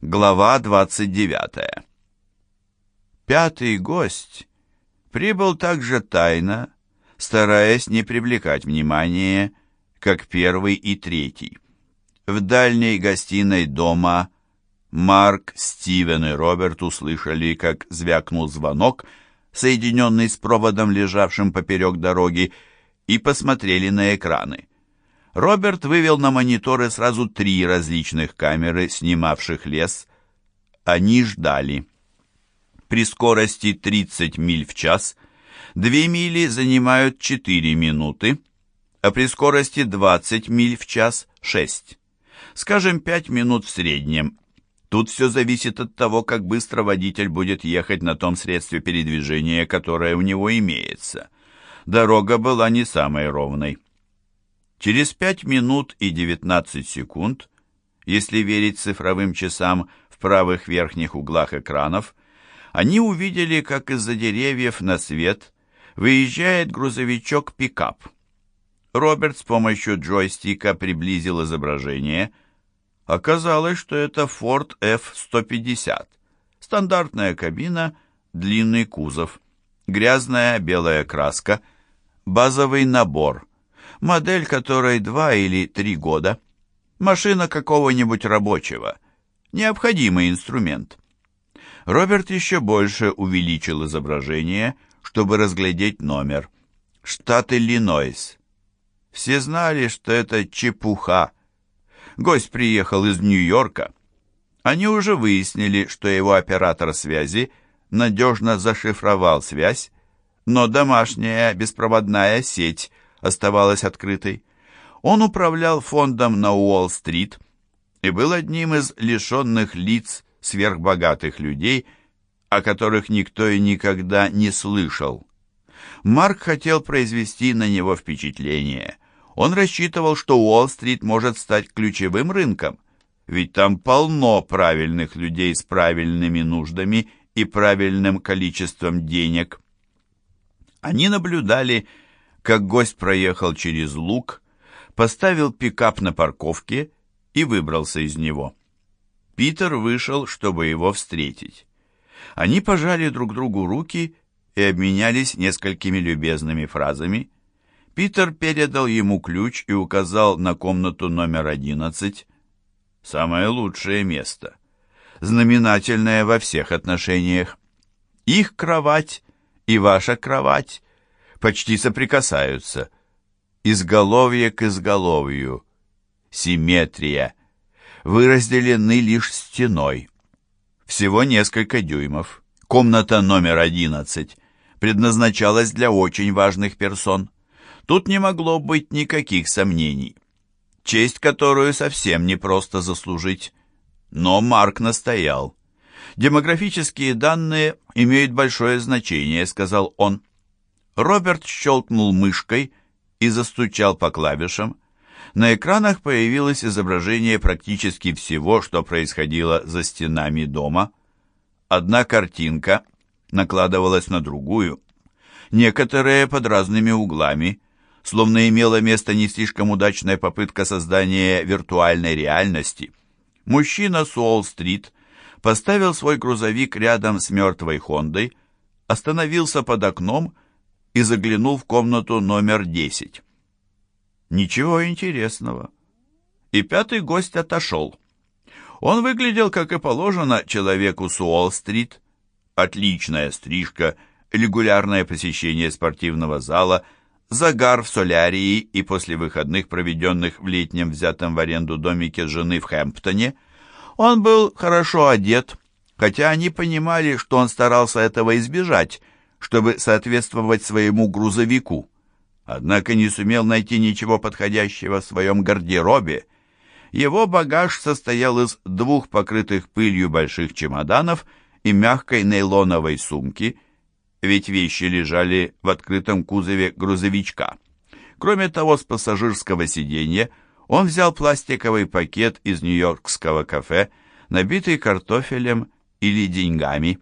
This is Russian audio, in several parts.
Глава 29. Пятый гость прибыл также тайно, стараясь не привлекать внимания, как первый и третий. В дальней гостиной дома Марк, Стивен и Роберт услышали, как звякнул звонок, соединенный с проводом, лежавшим поперек дороги, и посмотрели на экраны. Роберт вывел на мониторы сразу три различных камеры, снимавших лес. Они ждали. При скорости 30 миль в час две мили занимают 4 минуты, а при скорости 20 миль в час – 6. Скажем, 5 минут в среднем. Тут все зависит от того, как быстро водитель будет ехать на том средстве передвижения, которое у него имеется. Дорога была не самой ровной. Через 5 минут и 19 секунд, если верить цифровым часам в правых верхних углах экранов, они увидели, как из-за деревьев на свет выезжает грузовичок-пикап. Роберт с помощью джойстика приблизил изображение. Оказалось, что это Ford F-150. Стандартная кабина, длинный кузов, грязная белая краска, базовый набор – модель которой два или три года, машина какого-нибудь рабочего, необходимый инструмент. Роберт еще больше увеличил изображение, чтобы разглядеть номер. Штат Иллинойс. Все знали, что это чепуха. Гость приехал из Нью-Йорка. Они уже выяснили, что его оператор связи надежно зашифровал связь, но домашняя беспроводная сеть оставалась открытой. Он управлял фондом на Уолл-стрит и был одним из лишенных лиц сверхбогатых людей, о которых никто и никогда не слышал. Марк хотел произвести на него впечатление. Он рассчитывал, что Уолл-стрит может стать ключевым рынком, ведь там полно правильных людей с правильными нуждами и правильным количеством денег. Они наблюдали, как гость проехал через луг, поставил пикап на парковке и выбрался из него. Питер вышел, чтобы его встретить. Они пожали друг другу руки и обменялись несколькими любезными фразами. Питер передал ему ключ и указал на комнату номер одиннадцать. Самое лучшее место. Знаменательное во всех отношениях. Их кровать и ваша кровать почти соприкасаются. Изголовье к изголовью. Симметрия. Вы разделены лишь стеной. Всего несколько дюймов. Комната номер одиннадцать предназначалась для очень важных персон. Тут не могло быть никаких сомнений. Честь, которую совсем непросто заслужить. Но Марк настоял. «Демографические данные имеют большое значение», — сказал он. Роберт щелкнул мышкой и застучал по клавишам. На экранах появилось изображение практически всего, что происходило за стенами дома. Одна картинка накладывалась на другую, некоторые под разными углами, словно имела место не слишком удачная попытка создания виртуальной реальности. Мужчина с Уолл-стрит поставил свой грузовик рядом с мертвой Хондой, остановился под окном и, и заглянул в комнату номер 10. Ничего интересного. И пятый гость отошел. Он выглядел, как и положено, человеку с Уолл-стрит. Отличная стрижка, регулярное посещение спортивного зала, загар в солярии и после выходных, проведенных в летнем взятом в аренду домике жены в Хэмптоне. Он был хорошо одет, хотя они понимали, что он старался этого избежать, чтобы соответствовать своему грузовику, однако не сумел найти ничего подходящего в своем гардеробе. Его багаж состоял из двух покрытых пылью больших чемоданов и мягкой нейлоновой сумки, ведь вещи лежали в открытом кузове грузовичка. Кроме того, с пассажирского сиденья он взял пластиковый пакет из нью-йоркского кафе, набитый картофелем или деньгами.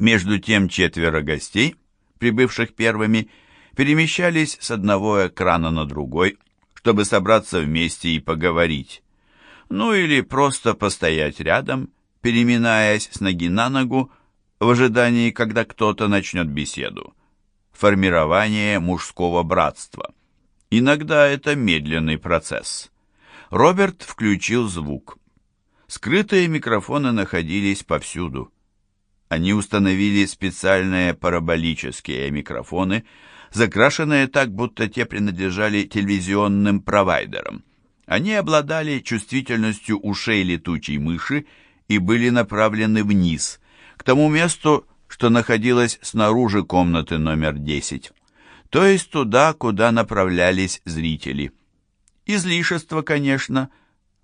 Между тем четверо гостей, прибывших первыми, перемещались с одного экрана на другой, чтобы собраться вместе и поговорить. ну или просто постоять рядом, переминаясь с ноги на ногу, в ожидании, когда кто-то начнет беседу. Формирование мужского братства. Иногда это медленный процесс. Роберт включил звук. Скрытые микрофоны находились повсюду. Они установили специальные параболические микрофоны, закрашенные так, будто те принадлежали телевизионным провайдерам. Они обладали чувствительностью ушей летучей мыши и были направлены вниз, к тому месту, что находилось снаружи комнаты номер 10, то есть туда, куда направлялись зрители. Излишество, конечно,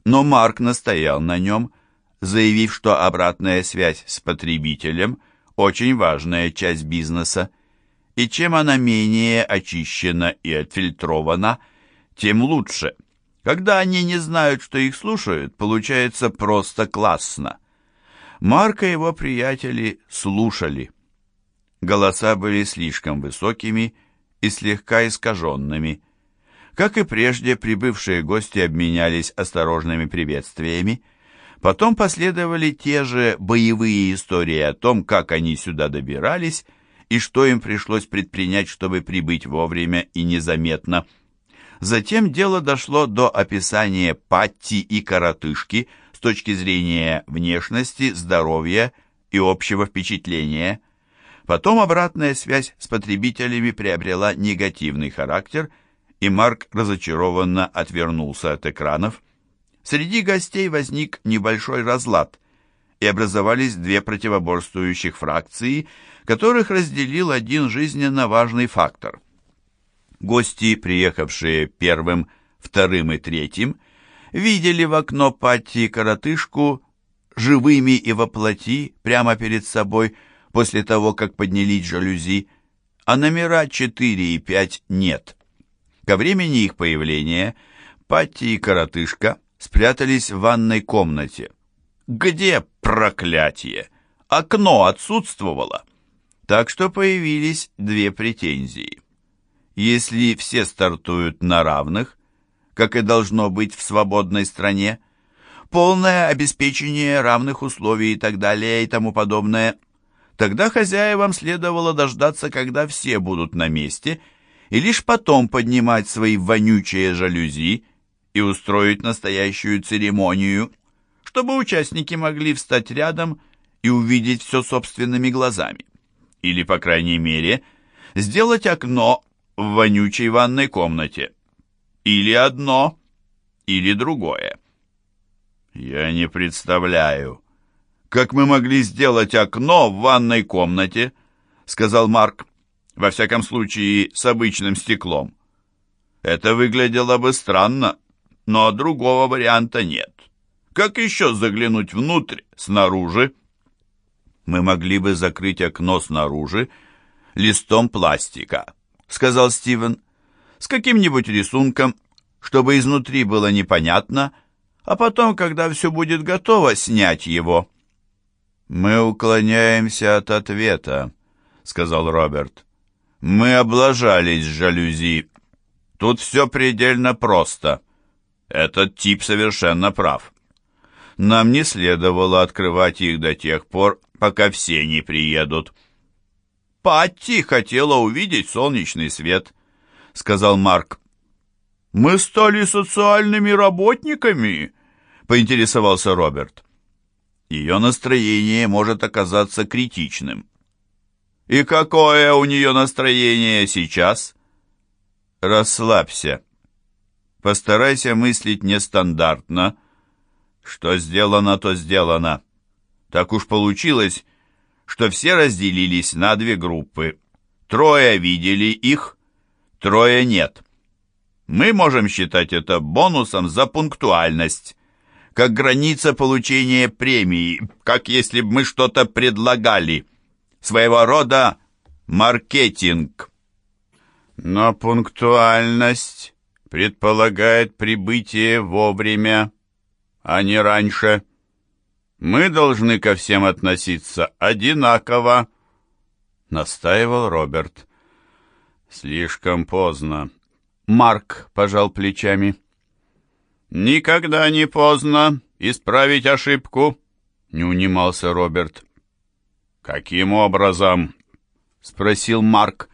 но Марк настоял на нем, заявив, что обратная связь с потребителем – очень важная часть бизнеса, и чем она менее очищена и отфильтрована, тем лучше. Когда они не знают, что их слушают, получается просто классно. Марк и его приятели слушали. Голоса были слишком высокими и слегка искаженными. Как и прежде, прибывшие гости обменялись осторожными приветствиями. Потом последовали те же боевые истории о том, как они сюда добирались и что им пришлось предпринять, чтобы прибыть вовремя и незаметно. Затем дело дошло до описания Патти и Коротышки – с точки зрения внешности, здоровья и общего впечатления. Потом обратная связь с потребителями приобрела негативный характер, и Марк разочарованно отвернулся от экранов. Среди гостей возник небольшой разлад, и образовались две противоборствующих фракции, которых разделил один жизненно важный фактор. Гости, приехавшие первым, вторым и третьим, видели в окно Патти коротышку живыми и воплоти прямо перед собой после того, как поднялись жалюзи, а номера 4 и 5 нет. Ко времени их появления Патти и коротышка спрятались в ванной комнате. Где проклятие? Окно отсутствовало. Так что появились две претензии. Если все стартуют на равных, как и должно быть в свободной стране, полное обеспечение равных условий и так далее и тому подобное. Тогда хозяевам следовало дождаться, когда все будут на месте, и лишь потом поднимать свои вонючие жалюзи и устроить настоящую церемонию, чтобы участники могли встать рядом и увидеть все собственными глазами. Или, по крайней мере, сделать окно в вонючей ванной комнате. Или одно, или другое. Я не представляю, как мы могли сделать окно в ванной комнате, сказал Марк. Во всяком случае, с обычным стеклом. Это выглядело бы странно, но другого варианта нет. Как еще заглянуть внутрь, снаружи? Мы могли бы закрыть окно снаружи листом пластика, сказал Стивен с каким-нибудь рисунком, чтобы изнутри было непонятно, а потом, когда все будет готово, снять его. «Мы уклоняемся от ответа», — сказал Роберт. «Мы облажались жалюзи. Тут все предельно просто. Этот тип совершенно прав. Нам не следовало открывать их до тех пор, пока все не приедут». «Патти хотела увидеть солнечный свет», — сказал Марк. «Мы стали социальными работниками?» — поинтересовался Роберт. «Ее настроение может оказаться критичным». «И какое у нее настроение сейчас?» «Расслабься. Постарайся мыслить нестандартно. Что сделано, то сделано. Так уж получилось, что все разделились на две группы. Трое видели их, трое нет. Мы можем считать это бонусом за пунктуальность, как граница получения премии, как если бы мы что-то предлагали. Своего рода маркетинг. Но пунктуальность предполагает прибытие вовремя, а не раньше. Мы должны ко всем относиться одинаково, настаивал Роберт. Слишком поздно. Марк пожал плечами. Никогда не поздно, исправить ошибку?» — не унимался Роберт. «Каким образом?» — спросил Марк.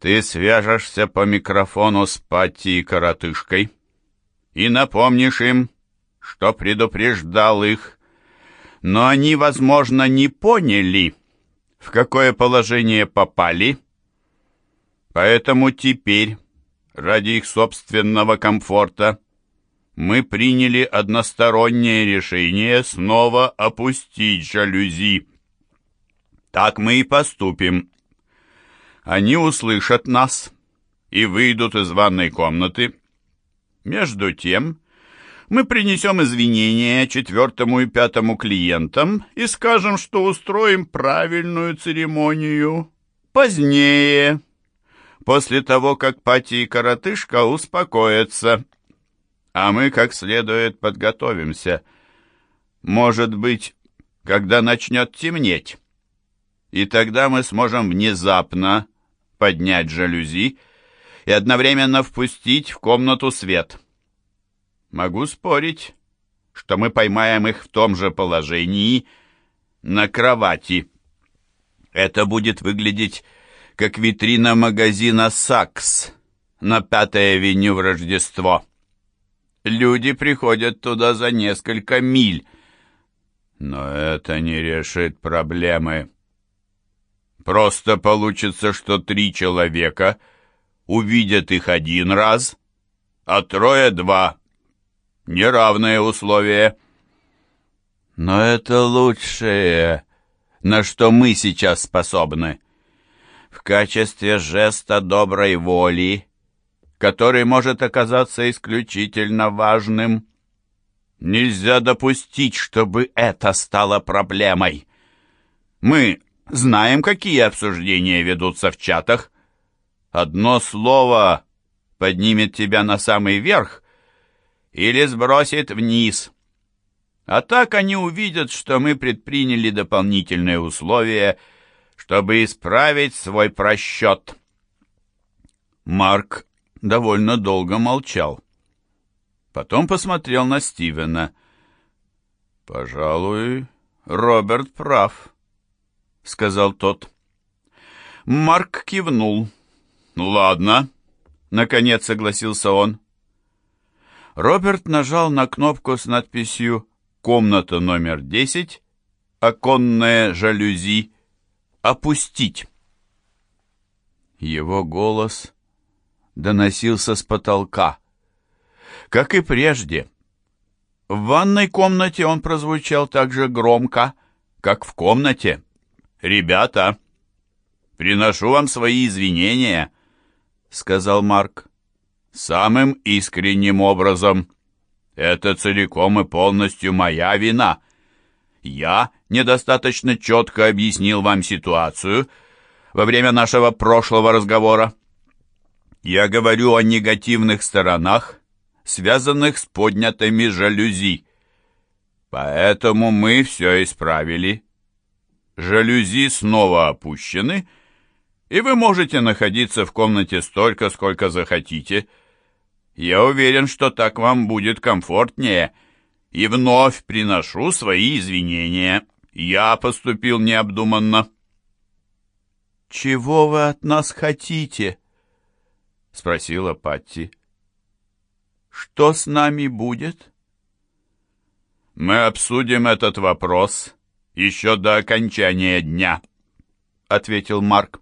«Ты свяжешься по микрофону с Патти и Коротышкой и напомнишь им, что предупреждал их, но они, возможно, не поняли, в какое положение попали, поэтому теперь, ради их собственного комфорта, мы приняли одностороннее решение снова опустить жалюзи. Так мы и поступим. Они услышат нас и выйдут из ванной комнаты. Между тем, мы принесем извинения четвертому и пятому клиентам и скажем, что устроим правильную церемонию позднее, после того, как Пати и Коротышка успокоятся. А мы как следует подготовимся. Может быть, когда начнет темнеть и тогда мы сможем внезапно поднять жалюзи и одновременно впустить в комнату свет. Могу спорить, что мы поймаем их в том же положении на кровати. Это будет выглядеть как витрина магазина «Сакс» на Пятой авеню в Рождество. Люди приходят туда за несколько миль, но это не решит проблемы. Просто получится, что три человека увидят их один раз, а трое — два. Неравные условия. Но это лучшее, на что мы сейчас способны. В качестве жеста доброй воли, который может оказаться исключительно важным, нельзя допустить, чтобы это стало проблемой. Мы Знаем, какие обсуждения ведутся в чатах. Одно слово поднимет тебя на самый верх или сбросит вниз. А так они увидят, что мы предприняли дополнительные условия, чтобы исправить свой просчет. Марк довольно долго молчал. Потом посмотрел на Стивена. «Пожалуй, Роберт прав» сказал тот. Марк кивнул. «Ладно», — наконец согласился он. Роберт нажал на кнопку с надписью «Комната номер 10», «Оконная жалюзи», «Опустить». Его голос доносился с потолка. Как и прежде. В ванной комнате он прозвучал так же громко, как в комнате. «Ребята, приношу вам свои извинения», — сказал Марк. «Самым искренним образом. Это целиком и полностью моя вина. Я недостаточно четко объяснил вам ситуацию во время нашего прошлого разговора. Я говорю о негативных сторонах, связанных с поднятыми жалюзи. Поэтому мы все исправили» жалюзи снова опущены, и вы можете находиться в комнате столько, сколько захотите. Я уверен, что так вам будет комфортнее, и вновь приношу свои извинения. Я поступил необдуманно». «Чего вы от нас хотите?» — спросила Патти. «Что с нами будет?» «Мы обсудим этот вопрос еще до окончания дня», — ответил Марк.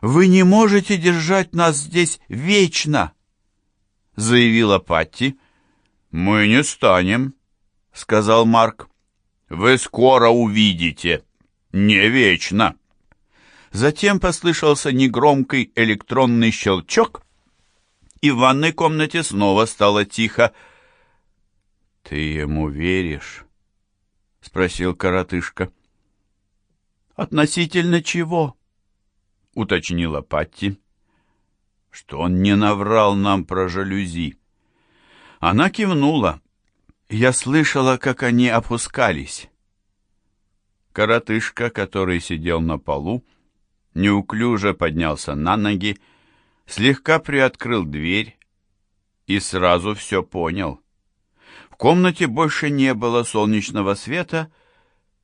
«Вы не можете держать нас здесь вечно», — заявила Патти. «Мы не станем», — сказал Марк. «Вы скоро увидите. Не вечно». Затем послышался негромкий электронный щелчок, и в ванной комнате снова стало тихо. «Ты ему веришь?» — спросил коротышка. «Относительно чего?» — уточнила Патти. «Что он не наврал нам про жалюзи». Она кивнула. Я слышала, как они опускались. Коротышка, который сидел на полу, неуклюже поднялся на ноги, слегка приоткрыл дверь и сразу все понял комнате больше не было солнечного света,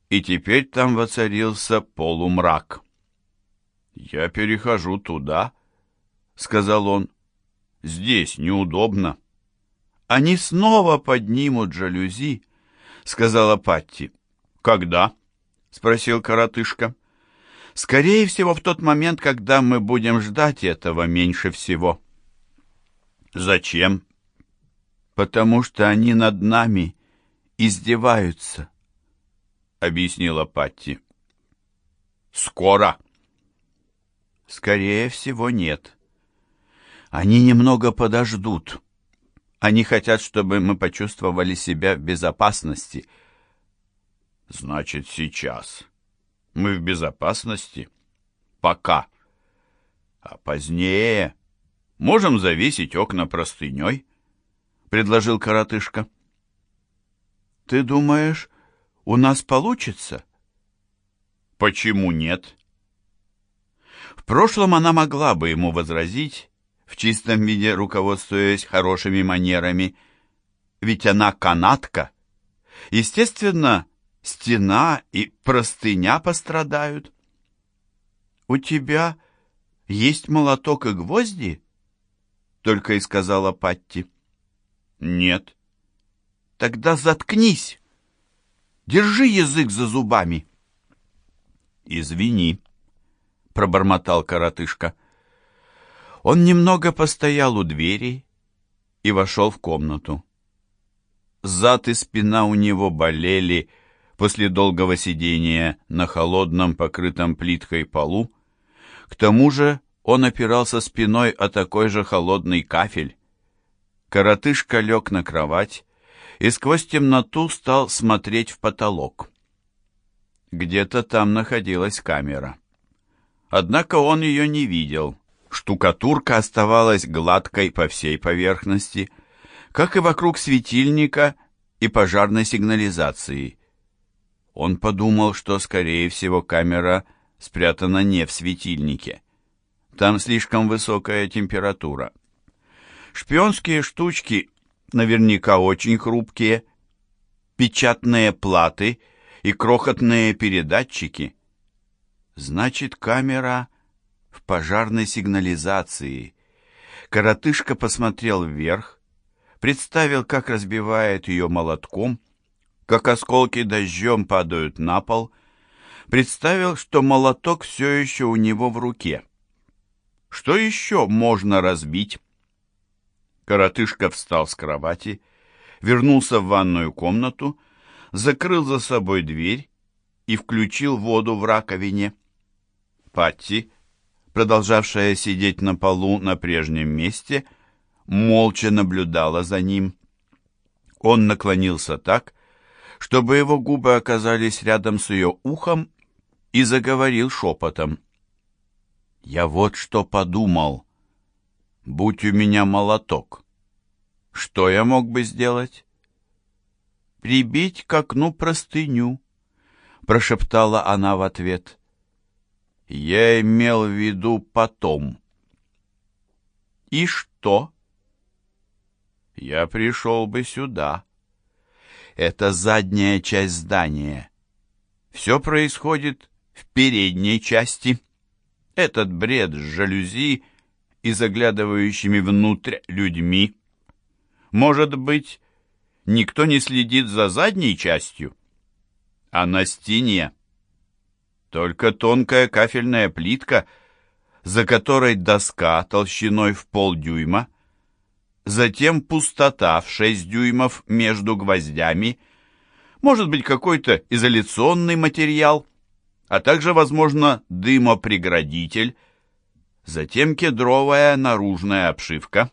и теперь там воцарился полумрак. «Я перехожу туда», — сказал он. «Здесь неудобно». «Они снова поднимут жалюзи», — сказала Патти. «Когда?» — спросил коротышка. «Скорее всего, в тот момент, когда мы будем ждать этого меньше всего». «Зачем?» «Потому что они над нами издеваются», — объяснила Патти. «Скоро?» «Скорее всего, нет. Они немного подождут. Они хотят, чтобы мы почувствовали себя в безопасности». «Значит, сейчас мы в безопасности?» «Пока. А позднее...» Можем завесить окна простыней, — предложил коротышка. — Ты думаешь, у нас получится? — Почему нет? В прошлом она могла бы ему возразить, в чистом виде руководствуясь хорошими манерами, ведь она канатка. Естественно, стена и простыня пострадают. — У тебя есть молоток и гвозди? — только и сказала Патти. Нет. Тогда заткнись. Держи язык за зубами. Извини, пробормотал коротышка. Он немного постоял у двери и вошел в комнату. Зад и спина у него болели после долгого сидения на холодном, покрытом плиткой полу. К тому же он опирался спиной о такой же холодный кафель. Коротышка лег на кровать и сквозь темноту стал смотреть в потолок. Где-то там находилась камера. Однако он ее не видел. Штукатурка оставалась гладкой по всей поверхности, как и вокруг светильника и пожарной сигнализации. Он подумал, что, скорее всего, камера спрятана не в светильнике. Там слишком высокая температура. Шпионские штучки наверняка очень хрупкие. Печатные платы и крохотные передатчики. Значит, камера в пожарной сигнализации. Коротышка посмотрел вверх, представил, как разбивает ее молотком, как осколки дождем падают на пол, представил, что молоток все еще у него в руке. Что еще можно разбить? Коротышка встал с кровати, вернулся в ванную комнату, закрыл за собой дверь и включил воду в раковине. Патти, продолжавшая сидеть на полу на прежнем месте, молча наблюдала за ним. Он наклонился так, чтобы его губы оказались рядом с ее ухом, и заговорил шепотом. Я вот что подумал. Будь у меня молоток, что я мог бы сделать? Прибить к окну простыню, прошептала она в ответ. Я имел в виду потом. И что? Я пришел бы сюда. Это задняя часть здания. Все происходит в передней части. Этот бред с жалюзи и заглядывающими внутрь людьми. Может быть, никто не следит за задней частью? А на стене только тонкая кафельная плитка, за которой доска толщиной в полдюйма, затем пустота в шесть дюймов между гвоздями, может быть, какой-то изоляционный материал — а также, возможно, дымопреградитель, затем кедровая наружная обшивка,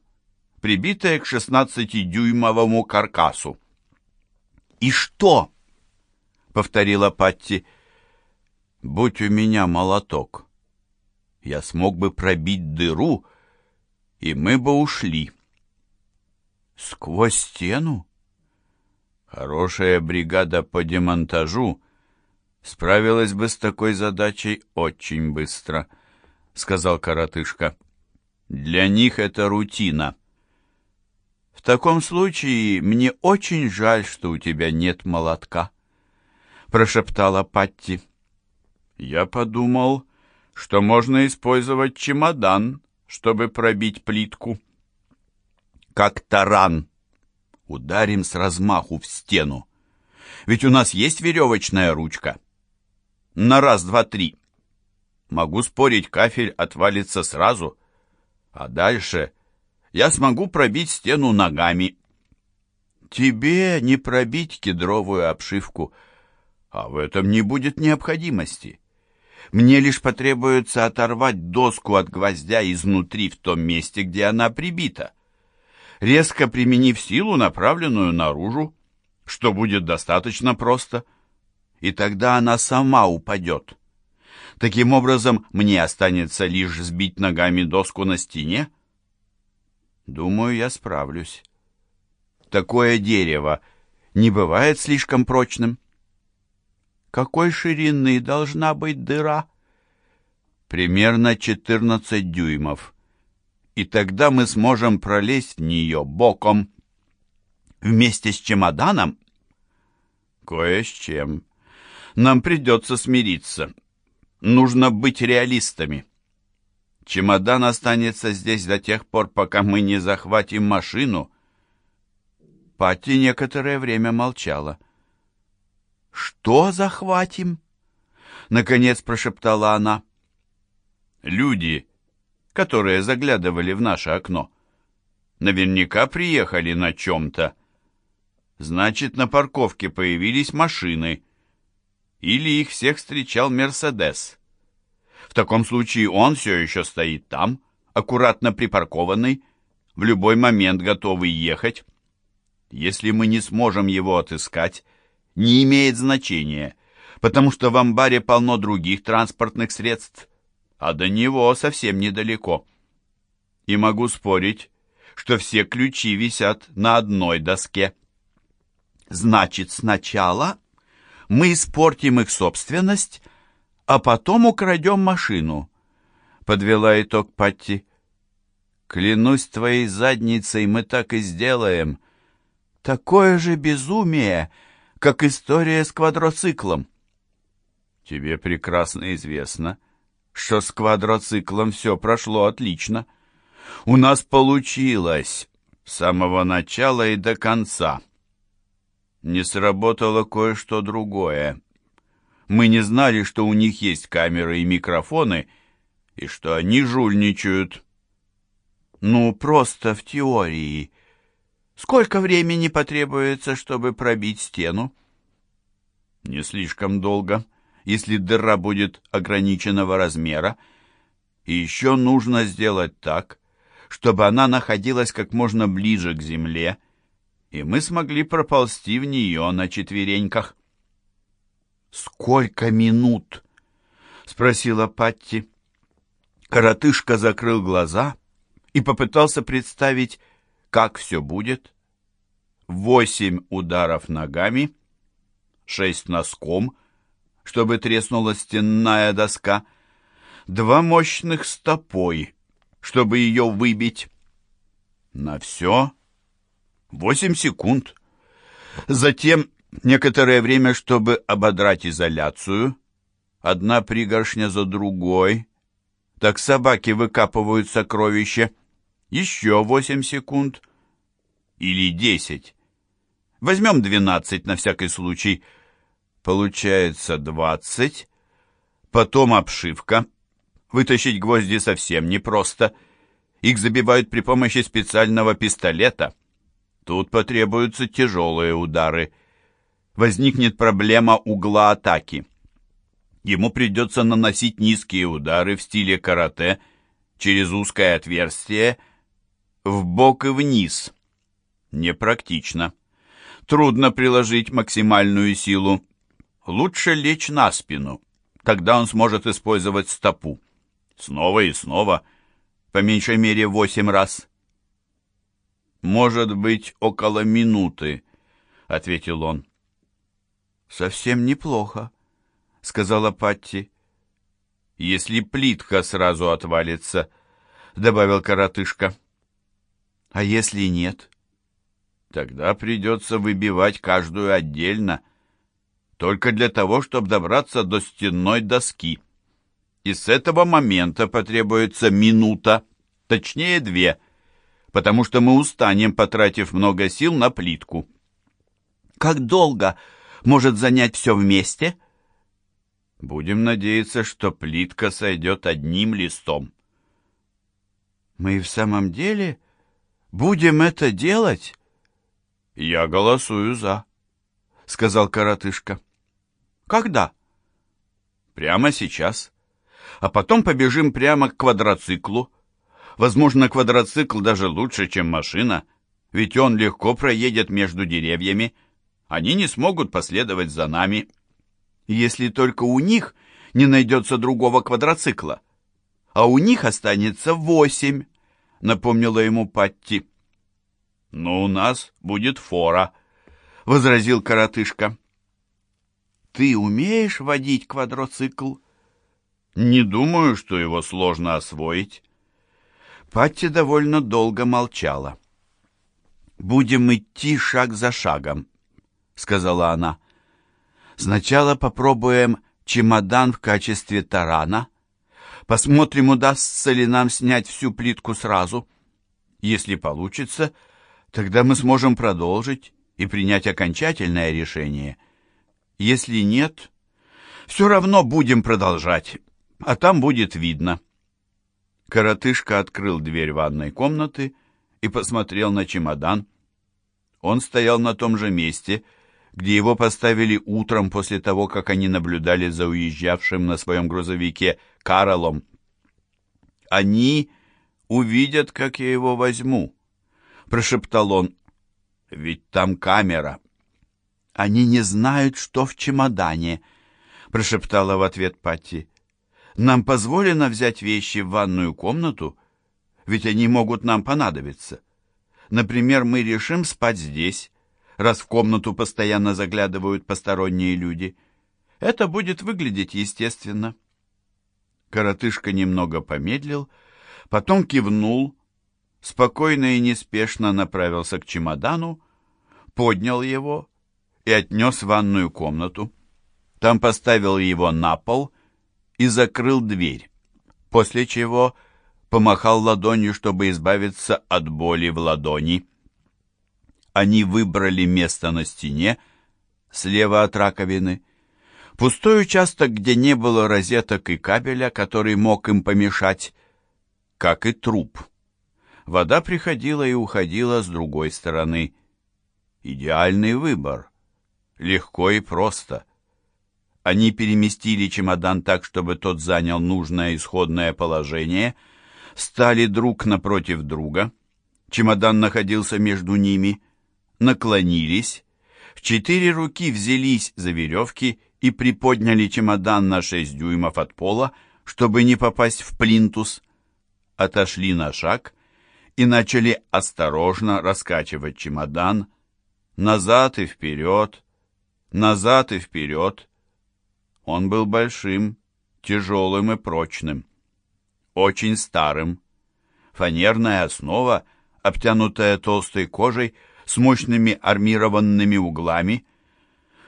прибитая к 16-дюймовому каркасу. «И что?» — повторила Патти. «Будь у меня молоток, я смог бы пробить дыру, и мы бы ушли». «Сквозь стену?» Хорошая бригада по демонтажу справилась бы с такой задачей очень быстро», — сказал коротышка. «Для них это рутина». В таком случае мне очень жаль, что у тебя нет молотка, прошептала Патти. Я подумал, что можно использовать чемодан, чтобы пробить плитку. Как таран. Ударим с размаху в стену. Ведь у нас есть веревочная ручка. На раз, два, три. Могу спорить, кафель отвалится сразу. А дальше я смогу пробить стену ногами. Тебе не пробить кедровую обшивку, а в этом не будет необходимости. Мне лишь потребуется оторвать доску от гвоздя изнутри в том месте, где она прибита, резко применив силу, направленную наружу, что будет достаточно просто, и тогда она сама упадет. Таким образом, мне останется лишь сбить ногами доску на стене. Думаю, я справлюсь. Такое дерево не бывает слишком прочным. Какой ширины должна быть дыра? Примерно 14 дюймов. И тогда мы сможем пролезть в нее боком. Вместе с чемоданом? Кое с чем. Нам придется смириться. Нужно быть реалистами. Чемодан останется здесь до тех пор, пока мы не захватим машину. Пати некоторое время молчала. «Что захватим?» Наконец прошептала она. «Люди, которые заглядывали в наше окно, наверняка приехали на чем-то. Значит, на парковке появились машины, или их всех встречал Мерседес. В таком случае он все еще стоит там, аккуратно припаркованный, в любой момент готовый ехать. Если мы не сможем его отыскать, не имеет значения, потому что в амбаре полно других транспортных средств, а до него совсем недалеко. И могу спорить, что все ключи висят на одной доске. Значит, сначала мы испортим их собственность, а потом украдем машину», — подвела итог Патти. «Клянусь твоей задницей, мы так и сделаем. Такое же безумие, как история с квадроциклом». «Тебе прекрасно известно, что с квадроциклом все прошло отлично. У нас получилось с самого начала и до конца» не сработало кое-что другое. Мы не знали, что у них есть камеры и микрофоны, и что они жульничают. Ну, просто в теории. Сколько времени потребуется, чтобы пробить стену? Не слишком долго, если дыра будет ограниченного размера. И еще нужно сделать так, чтобы она находилась как можно ближе к земле, и мы смогли проползти в нее на четвереньках. «Сколько минут?» — спросила Патти. Коротышка закрыл глаза и попытался представить, как все будет. Восемь ударов ногами, шесть носком, чтобы треснула стенная доска, два мощных стопой, чтобы ее выбить. На все Восемь секунд. Затем некоторое время, чтобы ободрать изоляцию. Одна пригоршня за другой. Так собаки выкапывают сокровища. Еще восемь секунд. Или десять. Возьмем двенадцать на всякий случай. Получается двадцать. Потом обшивка. Вытащить гвозди совсем непросто. Их забивают при помощи специального пистолета. Тут потребуются тяжелые удары. Возникнет проблема угла атаки. Ему придется наносить низкие удары в стиле карате через узкое отверстие в бок и вниз. Непрактично. Трудно приложить максимальную силу. Лучше лечь на спину. Тогда он сможет использовать стопу. Снова и снова, по меньшей мере восемь раз. «Может быть, около минуты», — ответил он. «Совсем неплохо», — сказала Патти. «Если плитка сразу отвалится», — добавил коротышка. «А если нет?» Тогда придется выбивать каждую отдельно, только для того, чтобы добраться до стенной доски. И с этого момента потребуется минута, точнее две, потому что мы устанем, потратив много сил на плитку. Как долго может занять все вместе? Будем надеяться, что плитка сойдет одним листом. Мы в самом деле будем это делать? Я голосую за, сказал коротышка. Когда? Прямо сейчас. А потом побежим прямо к квадроциклу. Возможно, квадроцикл даже лучше, чем машина, ведь он легко проедет между деревьями. Они не смогут последовать за нами. Если только у них не найдется другого квадроцикла. А у них останется восемь, напомнила ему Патти. «Но у нас будет фора», — возразил коротышка. «Ты умеешь водить квадроцикл?» «Не думаю, что его сложно освоить». Патти довольно долго молчала. «Будем идти шаг за шагом», — сказала она. «Сначала попробуем чемодан в качестве тарана. Посмотрим, удастся ли нам снять всю плитку сразу. Если получится, тогда мы сможем продолжить и принять окончательное решение. Если нет, все равно будем продолжать, а там будет видно». Коротышка открыл дверь ванной комнаты и посмотрел на чемодан. Он стоял на том же месте, где его поставили утром после того, как они наблюдали за уезжавшим на своем грузовике Каролом. «Они увидят, как я его возьму», — прошептал он. «Ведь там камера». «Они не знают, что в чемодане», — прошептала в ответ Патти. Нам позволено взять вещи в ванную комнату, ведь они могут нам понадобиться. Например, мы решим спать здесь, раз в комнату постоянно заглядывают посторонние люди. Это будет выглядеть естественно. Коротышка немного помедлил, потом кивнул, спокойно и неспешно направился к чемодану, поднял его и отнес в ванную комнату. Там поставил его на пол и закрыл дверь, после чего помахал ладонью, чтобы избавиться от боли в ладони. Они выбрали место на стене, слева от раковины, пустой участок, где не было розеток и кабеля, который мог им помешать, как и труп. Вода приходила и уходила с другой стороны. Идеальный выбор. Легко и просто. Они переместили чемодан так, чтобы тот занял нужное исходное положение, стали друг напротив друга. Чемодан находился между ними, наклонились, в четыре руки взялись за веревки и приподняли чемодан на шесть дюймов от пола, чтобы не попасть в плинтус. Отошли на шаг и начали осторожно раскачивать чемодан назад и вперед, назад и вперед, он был большим, тяжелым и прочным, очень старым. Фанерная основа, обтянутая толстой кожей, с мощными армированными углами.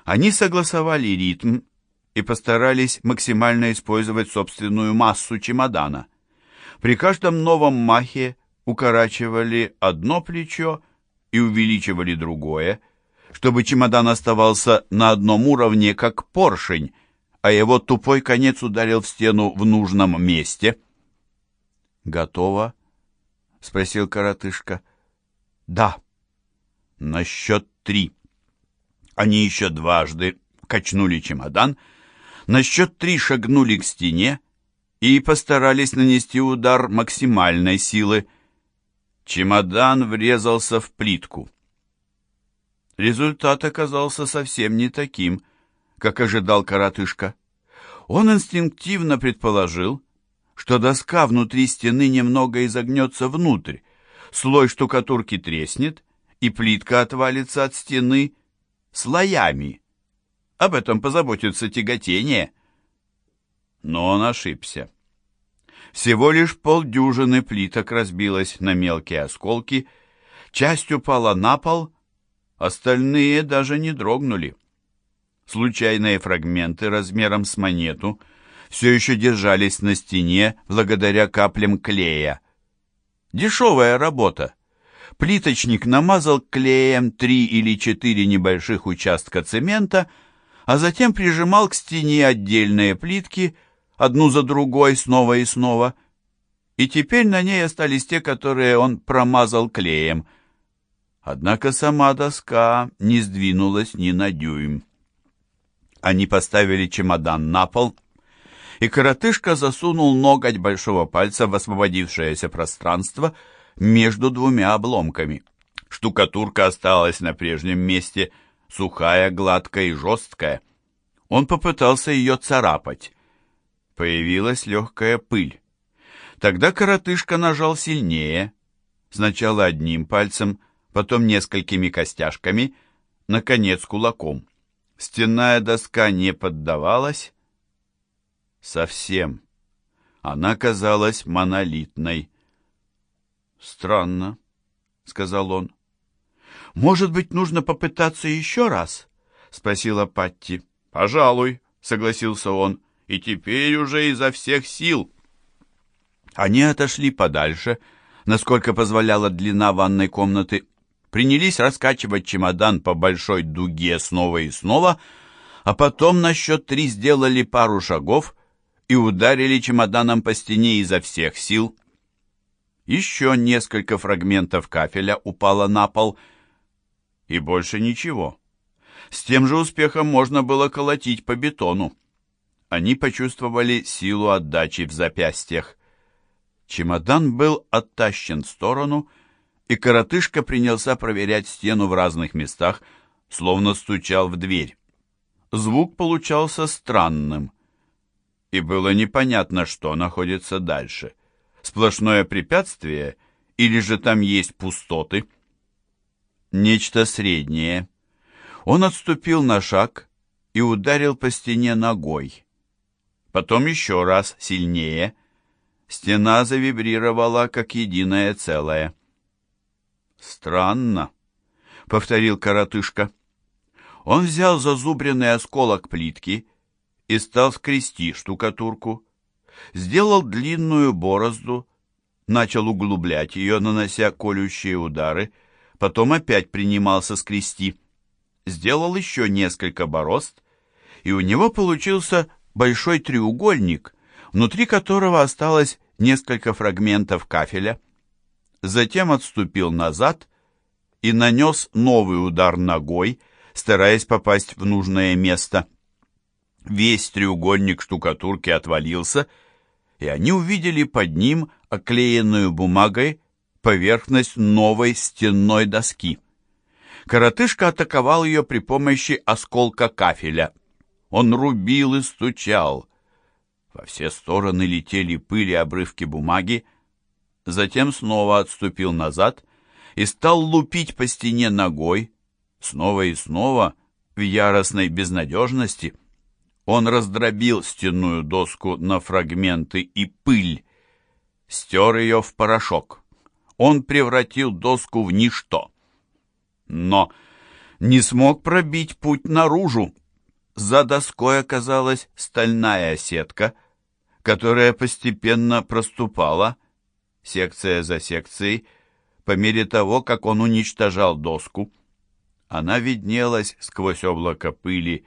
Они согласовали ритм и постарались максимально использовать собственную массу чемодана. При каждом новом махе укорачивали одно плечо и увеличивали другое, чтобы чемодан оставался на одном уровне, как поршень, а его тупой конец ударил в стену в нужном месте. «Готово?» — спросил коротышка. «Да». «На счет три». Они еще дважды качнули чемодан, на счет три шагнули к стене и постарались нанести удар максимальной силы. Чемодан врезался в плитку. Результат оказался совсем не таким, как ожидал коротышка. Он инстинктивно предположил, что доска внутри стены немного изогнется внутрь, слой штукатурки треснет, и плитка отвалится от стены слоями. Об этом позаботится тяготение. Но он ошибся. Всего лишь полдюжины плиток разбилось на мелкие осколки, часть упала на пол, Остальные даже не дрогнули. Случайные фрагменты размером с монету все еще держались на стене благодаря каплям клея. Дешевая работа. Плиточник намазал клеем три или четыре небольших участка цемента, а затем прижимал к стене отдельные плитки, одну за другой, снова и снова. И теперь на ней остались те, которые он промазал клеем. Однако сама доска не сдвинулась ни на дюйм. Они поставили чемодан на пол, и коротышка засунул ноготь большого пальца в освободившееся пространство между двумя обломками. Штукатурка осталась на прежнем месте, сухая, гладкая и жесткая. Он попытался ее царапать. Появилась легкая пыль. Тогда коротышка нажал сильнее, сначала одним пальцем, потом несколькими костяшками, наконец кулаком. Стенная доска не поддавалась. Совсем. Она казалась монолитной. «Странно», — сказал он. «Может быть, нужно попытаться еще раз?» — спросила Патти. «Пожалуй», — согласился он, — «и теперь уже изо всех сил». Они отошли подальше, насколько позволяла длина ванной комнаты, принялись раскачивать чемодан по большой дуге снова и снова, а потом на счет три сделали пару шагов и ударили чемоданом по стене изо всех сил. Еще несколько фрагментов кафеля упало на пол, и больше ничего. С тем же успехом можно было колотить по бетону. Они почувствовали силу отдачи в запястьях. Чемодан был оттащен в сторону, и коротышка принялся проверять стену в разных местах, словно стучал в дверь. Звук получался странным, и было непонятно, что находится дальше. Сплошное препятствие или же там есть пустоты? Нечто среднее. Он отступил на шаг и ударил по стене ногой. Потом еще раз сильнее. Стена завибрировала, как единое целое. «Странно», — повторил коротышка. Он взял зазубренный осколок плитки и стал скрести штукатурку. Сделал длинную борозду, начал углублять ее, нанося колющие удары, потом опять принимался скрести. Сделал еще несколько борозд, и у него получился большой треугольник, внутри которого осталось несколько фрагментов кафеля затем отступил назад и нанес новый удар ногой, стараясь попасть в нужное место. Весь треугольник штукатурки отвалился, и они увидели под ним оклеенную бумагой поверхность новой стенной доски. Коротышка атаковал ее при помощи осколка кафеля. Он рубил и стучал. Во все стороны летели пыли обрывки бумаги, затем снова отступил назад и стал лупить по стене ногой, снова и снова, в яростной безнадежности. Он раздробил стенную доску на фрагменты и пыль, стер ее в порошок. Он превратил доску в ничто. Но не смог пробить путь наружу. За доской оказалась стальная сетка, которая постепенно проступала, секция за секцией, по мере того, как он уничтожал доску. Она виднелась сквозь облако пыли,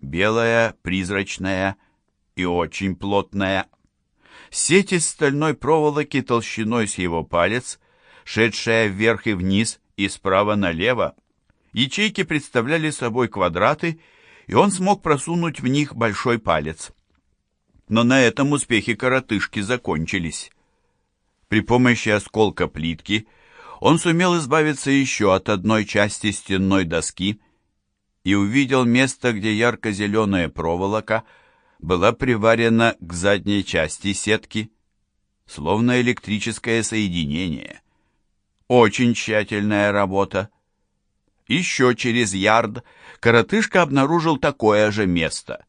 белая, призрачная и очень плотная. Сеть из стальной проволоки толщиной с его палец, шедшая вверх и вниз и справа налево. Ячейки представляли собой квадраты, и он смог просунуть в них большой палец. Но на этом успехи коротышки закончились. При помощи осколка плитки он сумел избавиться еще от одной части стенной доски и увидел место, где ярко-зеленая проволока была приварена к задней части сетки, словно электрическое соединение. Очень тщательная работа. Еще через ярд коротышка обнаружил такое же место.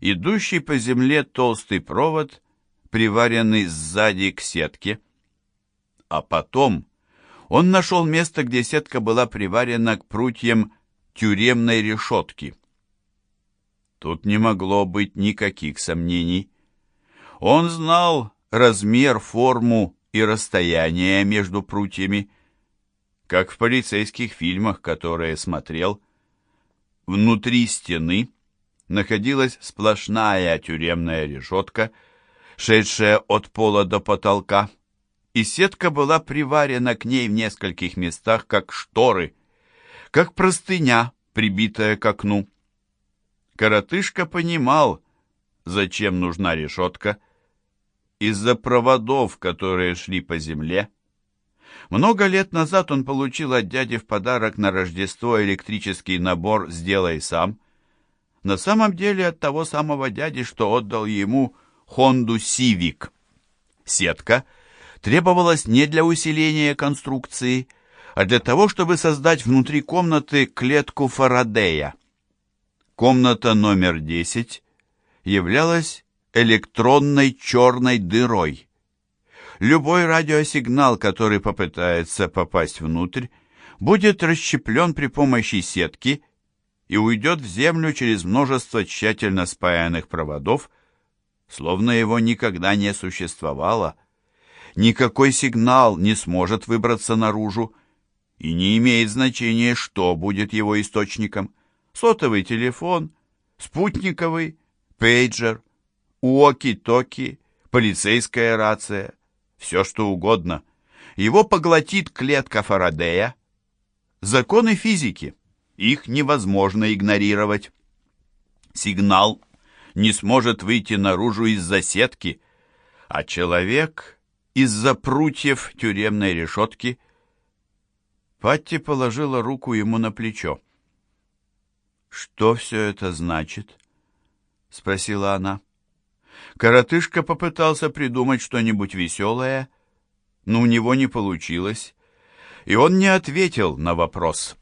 Идущий по земле толстый провод, приваренный сзади к сетке — а потом Он нашел место, где сетка была приварена к прутьям тюремной решетки. Тут не могло быть никаких сомнений. Он знал размер, форму и расстояние между прутьями, как в полицейских фильмах, которые смотрел. Внутри стены находилась сплошная тюремная решетка, шедшая от пола до потолка, и сетка была приварена к ней в нескольких местах, как шторы, как простыня, прибитая к окну. Коротышка понимал, зачем нужна решетка, из-за проводов, которые шли по земле. Много лет назад он получил от дяди в подарок на Рождество электрический набор «Сделай сам», на самом деле от того самого дяди, что отдал ему Хонду Сивик. Сетка требовалась не для усиления конструкции, а для того, чтобы создать внутри комнаты клетку Фарадея. Комната номер 10 являлась электронной черной дырой. Любой радиосигнал, который попытается попасть внутрь, будет расщеплен при помощи сетки и уйдет в землю через множество тщательно спаянных проводов, словно его никогда не существовало. Никакой сигнал не сможет выбраться наружу, и не имеет значения, что будет его источником. Сотовый телефон, спутниковый, пейджер, уоки-токи, полицейская рация, все что угодно. Его поглотит клетка Фарадея. Законы физики. Их невозможно игнорировать. Сигнал не сможет выйти наружу из-за сетки, а человек из-за прутьев тюремной решетки. Патти положила руку ему на плечо. «Что все это значит?» — спросила она. Коротышка попытался придумать что-нибудь веселое, но у него не получилось, и он не ответил на вопрос.